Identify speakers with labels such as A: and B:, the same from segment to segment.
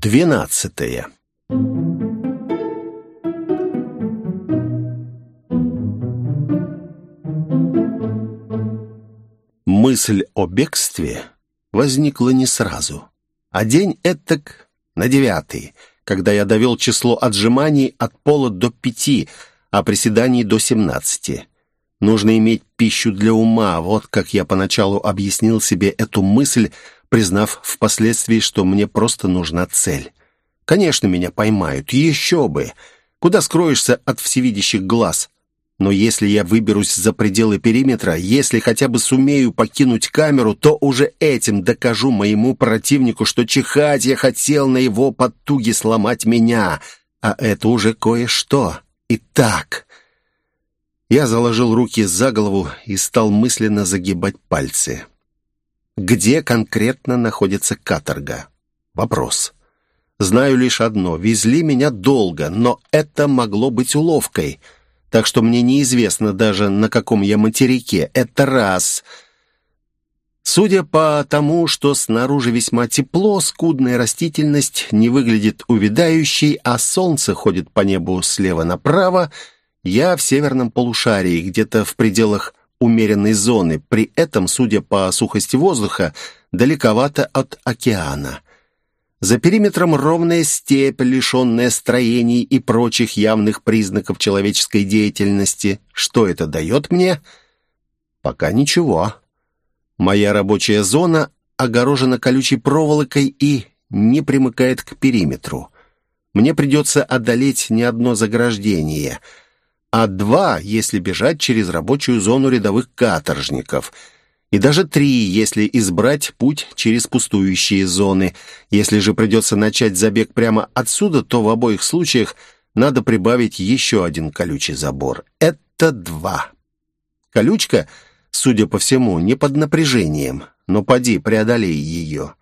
A: Двенадцатое. Мысль о бегстве возникла не сразу, а день этак на девятый, когда я довел число отжиманий от пола до пяти, а приседаний до семнадцати. Нужно иметь пищу для ума, вот как я поначалу объяснил себе эту мысль, признав впоследствии, что мне просто нужна цель. Конечно, меня поймают, еще бы. Куда скроешься от всевидящих глаз? Но если я выберусь за пределы периметра, если хотя бы сумею покинуть камеру, то уже этим докажу моему противнику, что чихать я хотел на его подтуги сломать меня. А это уже кое-что. Итак... Я заложил руки за голову и стал мысленно загибать пальцы. Где конкретно находится каторга? Вопрос. Знаю лишь одно. Везли меня долго, но это могло быть уловкой. Так что мне неизвестно даже, на каком я материке. Это раз. Судя по тому, что снаружи весьма тепло, скудная растительность не выглядит увядающей, а солнце ходит по небу слева направо, я в северном полушарии, где-то в пределах умеренной зоны, при этом, судя по сухости воздуха, далековато от океана. За периметром ровная степь, лишенная строений и прочих явных признаков человеческой деятельности. Что это дает мне? Пока ничего. Моя рабочая зона огорожена колючей проволокой и не примыкает к периметру. Мне придется одолеть не одно заграждение — а два, если бежать через рабочую зону рядовых каторжников, и даже три, если избрать путь через пустующие зоны. Если же придется начать забег прямо отсюда, то в обоих случаях надо прибавить еще один колючий забор. Это два. Колючка, судя по всему, не под напряжением, но поди, преодолей ее.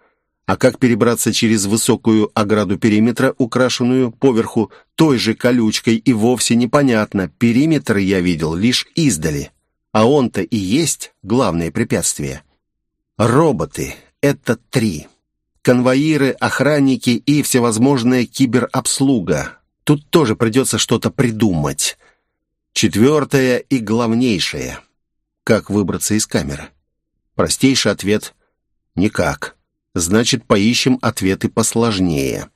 A: А как перебраться через высокую ограду периметра, украшенную поверху той же колючкой, и вовсе непонятно. Периметр я видел лишь издали. А он-то и есть главное препятствие. Роботы — это три. Конвоиры, охранники и всевозможная киберобслуга. Тут тоже придется что-то придумать. Четвертое и главнейшее. Как выбраться из камеры? Простейший ответ — никак. Значит, поищем ответы посложнее.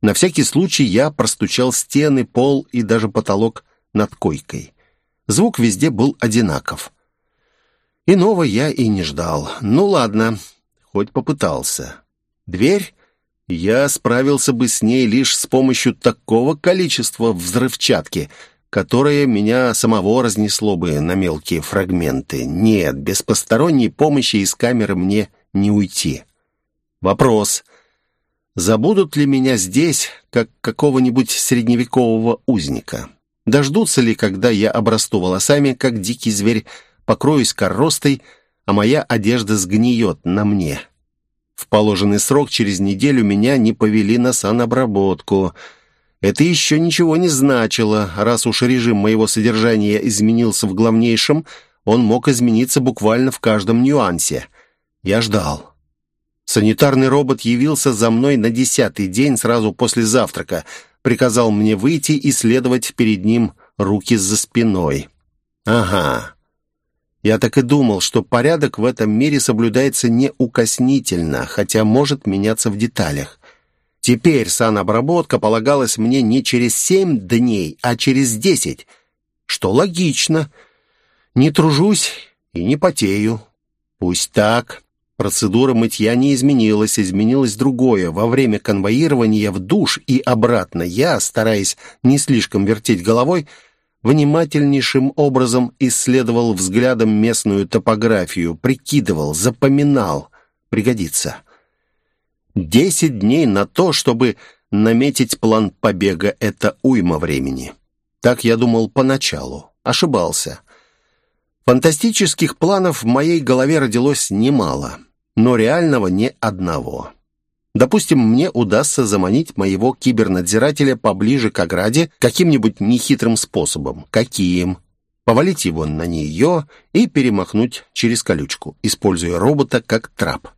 A: На всякий случай я простучал стены, пол и даже потолок над койкой. Звук везде был одинаков. Иного я и не ждал. Ну ладно, хоть попытался. Дверь? Я справился бы с ней лишь с помощью такого количества взрывчатки, которое меня самого разнесло бы на мелкие фрагменты. Нет, без посторонней помощи из камеры мне не уйти. Вопрос. Забудут ли меня здесь, как какого-нибудь средневекового узника? Дождутся ли, когда я обрасту волосами, как дикий зверь, покроюсь коростой, а моя одежда сгниет на мне? В положенный срок через неделю меня не повели на санобработку. Это еще ничего не значило. Раз уж режим моего содержания изменился в главнейшем, он мог измениться буквально в каждом нюансе. Я ждал. Санитарный робот явился за мной на десятый день сразу после завтрака, приказал мне выйти и следовать перед ним руки за спиной. Ага. Я так и думал, что порядок в этом мире соблюдается неукоснительно, хотя может меняться в деталях. Теперь санобработка полагалась мне не через семь дней, а через десять, что логично. Не тружусь и не потею. Пусть так. Процедура мытья не изменилась, изменилось другое. Во время конвоирования в душ и обратно я, стараясь не слишком вертеть головой, внимательнейшим образом исследовал взглядом местную топографию, прикидывал, запоминал. Пригодится. Десять дней на то, чтобы наметить план побега — это уйма времени. Так я думал поначалу. Ошибался. Фантастических планов в моей голове родилось немало но реального ни одного. Допустим, мне удастся заманить моего кибернадзирателя поближе к ограде каким-нибудь нехитрым способом. Каким? Повалить его на нее и перемахнуть через колючку, используя робота как трап.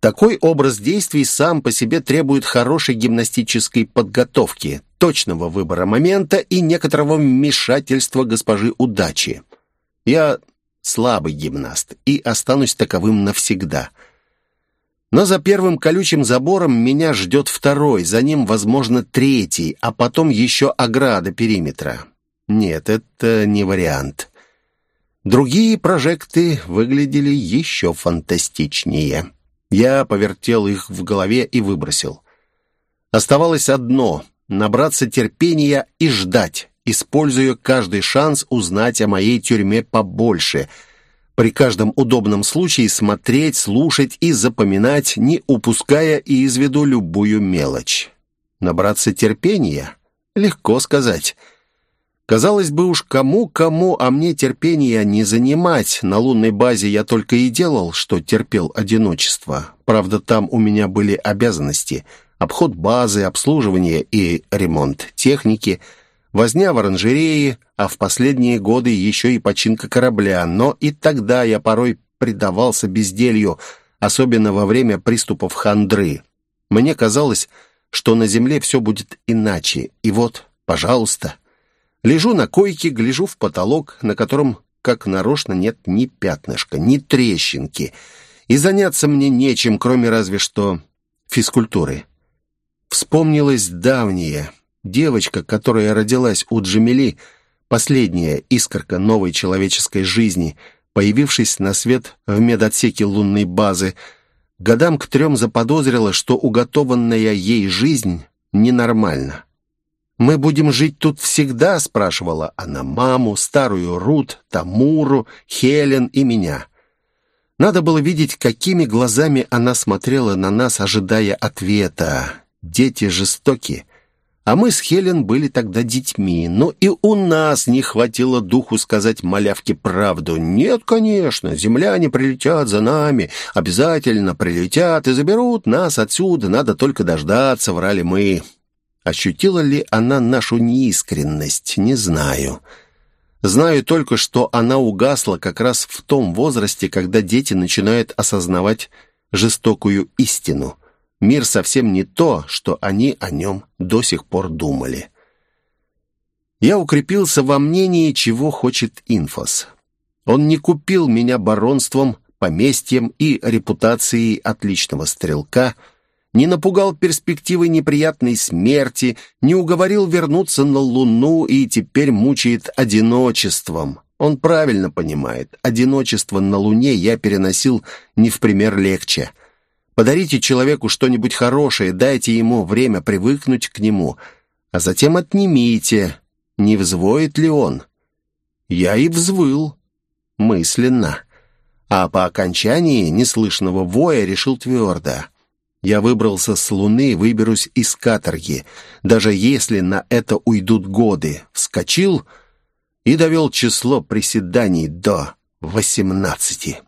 A: Такой образ действий сам по себе требует хорошей гимнастической подготовки, точного выбора момента и некоторого вмешательства госпожи удачи. Я слабый гимнаст и останусь таковым навсегда. Но за первым колючим забором меня ждет второй, за ним, возможно, третий, а потом еще ограда периметра. Нет, это не вариант. Другие прожекты выглядели еще фантастичнее. Я повертел их в голове и выбросил. Оставалось одно — набраться терпения и ждать, используя каждый шанс узнать о моей тюрьме побольше, при каждом удобном случае смотреть, слушать и запоминать, не упуская из виду любую мелочь. Набраться терпения? Легко сказать — Казалось бы уж кому-кому, а мне терпения не занимать. На лунной базе я только и делал, что терпел одиночество. Правда, там у меня были обязанности. Обход базы, обслуживание и ремонт техники, возня в оранжерее, а в последние годы еще и починка корабля. Но и тогда я порой предавался безделью, особенно во время приступов хандры. Мне казалось, что на земле все будет иначе. И вот, пожалуйста... Лежу на койке, гляжу в потолок, на котором, как нарочно, нет ни пятнышка, ни трещинки. И заняться мне нечем, кроме разве что физкультуры. Вспомнилась давняя девочка, которая родилась у Джамили, последняя искорка новой человеческой жизни, появившись на свет в медотсеке лунной базы, годам к трем заподозрила, что уготованная ей жизнь ненормальна. «Мы будем жить тут всегда?» — спрашивала она маму, старую Рут, Тамуру, Хелен и меня. Надо было видеть, какими глазами она смотрела на нас, ожидая ответа. Дети жестоки. А мы с Хелен были тогда детьми, но и у нас не хватило духу сказать малявке правду. «Нет, конечно, земляне прилетят за нами, обязательно прилетят и заберут нас отсюда, надо только дождаться», — врали мы. Ощутила ли она нашу неискренность, не знаю. Знаю только, что она угасла как раз в том возрасте, когда дети начинают осознавать жестокую истину. Мир совсем не то, что они о нем до сих пор думали. Я укрепился во мнении, чего хочет Инфос. Он не купил меня баронством, поместьем и репутацией отличного стрелка – не напугал перспективой неприятной смерти, не уговорил вернуться на Луну и теперь мучает одиночеством. Он правильно понимает, одиночество на Луне я переносил не в пример легче. Подарите человеку что-нибудь хорошее, дайте ему время привыкнуть к нему, а затем отнимите, не взвоет ли он. Я и взвыл, мысленно. А по окончании неслышного воя решил твердо — я выбрался с Луны, выберусь из каторги, даже если на это уйдут годы. Вскочил и довел число приседаний до восемнадцати.